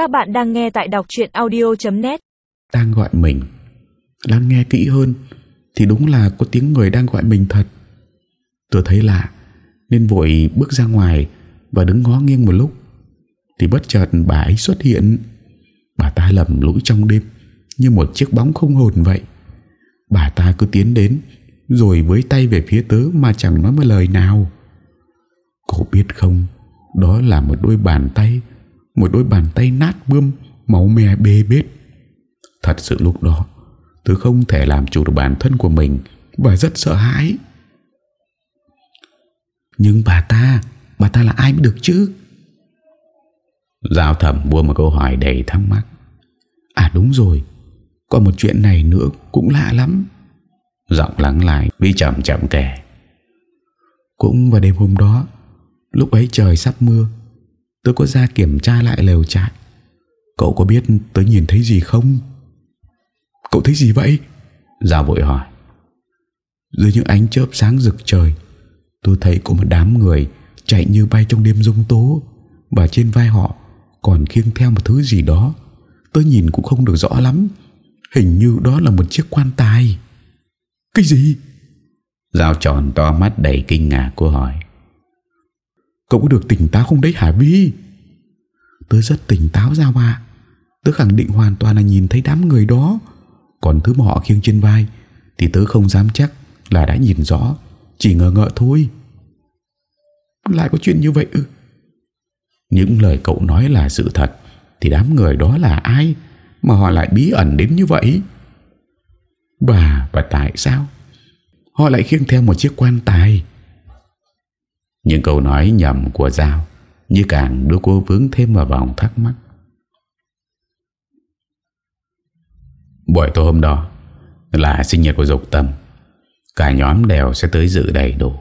Các bạn đang nghe tại đọc chuyện audio.net Đang gọi mình. Đang nghe kỹ hơn, Thì đúng là có tiếng người đang gọi mình thật. Tôi thấy lạ, Nên vội bước ra ngoài Và đứng ngó nghiêng một lúc. Thì bất chợt bà ấy xuất hiện. Bà ta lầm lũi trong đêm, Như một chiếc bóng không hồn vậy. Bà ta cứ tiến đến, Rồi với tay về phía tớ Mà chẳng nói một lời nào. Cô biết không, Đó là một đôi bàn tay một đôi bàn tay nát bươm, Máu me bê bết. Thật sự lúc đó, Tôi không thể làm chủ được bản thân của mình Và rất sợ hãi. Nhưng bà ta Bà ta là ai mới được chứ? Giao thẩm buông một câu hỏi đầy thắc mắc. À đúng rồi, Còn một chuyện này nữa cũng lạ lắm. Giọng lắng lại Vi chậm chậm kể. Cũng vào đêm hôm đó, Lúc ấy trời sắp mưa Tôi có ra kiểm tra lại lều trại. Cậu có biết tôi nhìn thấy gì không? Cậu thấy gì vậy? Giao vội hỏi. Dưới những ánh chớp sáng rực trời, Tôi thấy có một đám người Chạy như bay trong đêm rông tố, Và trên vai họ Còn khiêng theo một thứ gì đó. Tôi nhìn cũng không được rõ lắm. Hình như đó là một chiếc quan tài. Cái gì? Giao tròn to mắt đầy kinh ngạc cô hỏi. Cậu có được tỉnh táo không đấy hả Vi? Tớ rất tỉnh táo ra mà Tớ khẳng định hoàn toàn là nhìn thấy đám người đó. Còn thứ mà họ khiêng trên vai Thì tớ không dám chắc là đã nhìn rõ. Chỉ ngờ ngợ thôi. Lại có chuyện như vậy ư? Những lời cậu nói là sự thật Thì đám người đó là ai Mà họ lại bí ẩn đến như vậy? Và và tại sao? Họ lại khiêng theo một chiếc quan tài những câu nói nhầm của Giao Như càng đưa cô vướng thêm vào vòng thắc mắc. Buổi tối hôm đó Là sinh nhật của Dục Tâm. Cả nhóm đều sẽ tới dự đầy đủ.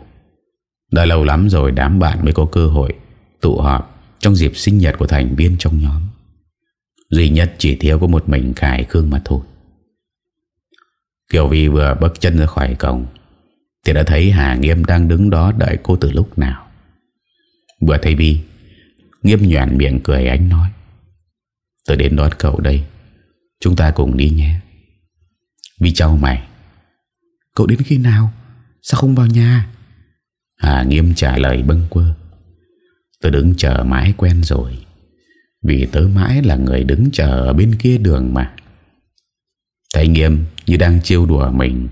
Đã lâu lắm rồi đám bạn mới có cơ hội Tụ họp Trong dịp sinh nhật của thành viên trong nhóm. Duy nhất chỉ thiếu có một mình Khải Khương mà thôi. Kiều Vi vừa bước chân ra khỏi cổng thì đã thấy Hà Nghiêm đang đứng đó đợi cô từ lúc nào. Vừa thấy Vi Nghiêm nhoạn miệng cười anh nói. Tôi đến đón cậu đây, Chúng ta cùng đi nhé. Vi cháu mày. Cậu đến khi nào? Sao không vào nhà? Hà Nghiêm trả lời bâng quơ. Tôi đứng chờ mãi quen rồi, Vì tớ mãi là người đứng chờ Ở bên kia đường mà. Thầy Nghiêm như đang chiêu đùa mình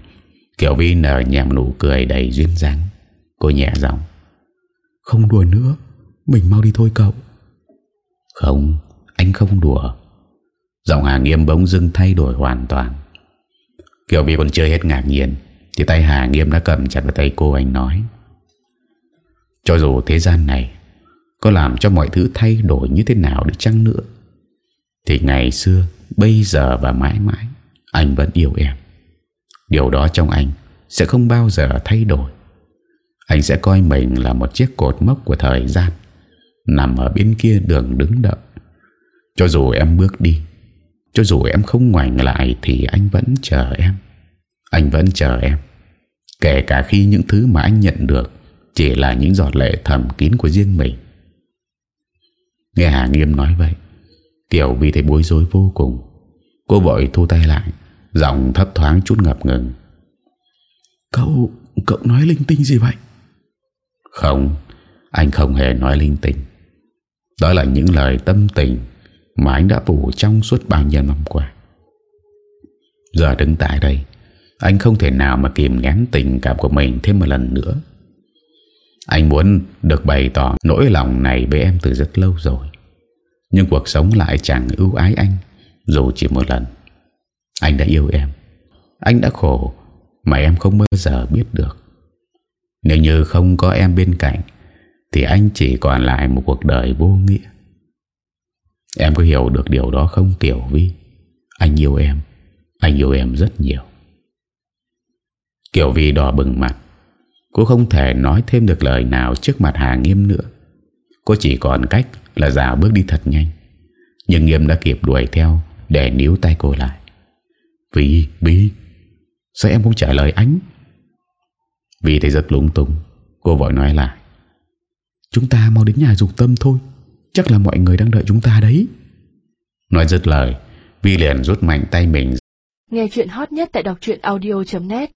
Kiều Vi nở nhẹm nụ cười đầy duyên dáng. Cô nhẹ giọng, Không đùa nữa, Mình mau đi thôi cậu. Không, Anh không đùa. Giọng Hà Nghiêm bỗng dưng thay đổi hoàn toàn. Kiều Vi còn chưa hết ngạc nhiên, Thì tay Hà Nghiêm đã cầm chặt vào tay cô anh nói, Cho dù thế gian này Có làm cho mọi thứ thay đổi như thế nào đi chăng nữa, Thì ngày xưa, Bây giờ và mãi mãi, Anh vẫn yêu em. Điều đó trong anh Sẽ không bao giờ thay đổi. Anh sẽ coi mình là một chiếc cột mốc của thời gian, Nằm ở bên kia đường đứng đợi. Cho dù em bước đi, Cho dù em không ngoảnh lại Thì anh vẫn chờ em. Anh vẫn chờ em, Kể cả khi những thứ mà anh nhận được Chỉ là những giọt lệ thầm kín của riêng mình. Nghe Hà Nghiêm nói vậy Tiểu Vi thấy bối rối vô cùng. Cô vội thu tay lại. Giọng thấp thoáng chút ngập ngừng. Cậu Cậu nói linh tinh gì vậy? Không Anh không hề nói linh tinh. Đó là những lời tâm tình Mà anh đã phủ trong suốt bao nhiêu năm qua. Giờ đứng tại đây Anh không thể nào mà kìm nén tình cảm của mình thêm một lần nữa. Anh muốn được bày tỏ nỗi lòng này với em từ rất lâu rồi. Nhưng cuộc sống lại chẳng ưu ái anh Dù chỉ một lần anh đã yêu em. Anh đã khổ, Mà em không bao giờ biết được. Nếu như không có em bên cạnh, Thì anh chỉ còn lại một cuộc đời vô nghĩa. Em có hiểu được điều đó không tiểu Vi? Anh yêu em. Anh yêu em rất nhiều. Kiều Vi đỏ bừng mặt. Cô không thể nói thêm được lời nào Trước mặt Hà Nghiêm nữa. Cô chỉ còn cách là dạo bước đi thật nhanh. Nhưng Nghiêm đã kịp đuổi theo Để níu tay cô lại vì, vì Sao em không trả lời anh? Vì thấy rất lúng túng. Cô vội nói lại. Chúng ta mau đến nhà dục tâm thôi. Chắc là mọi người đang đợi chúng ta đấy. Nói dứt lời Vi liền rút mạnh tay mình. Nghe chuyện hot nhất tại đọc audio.net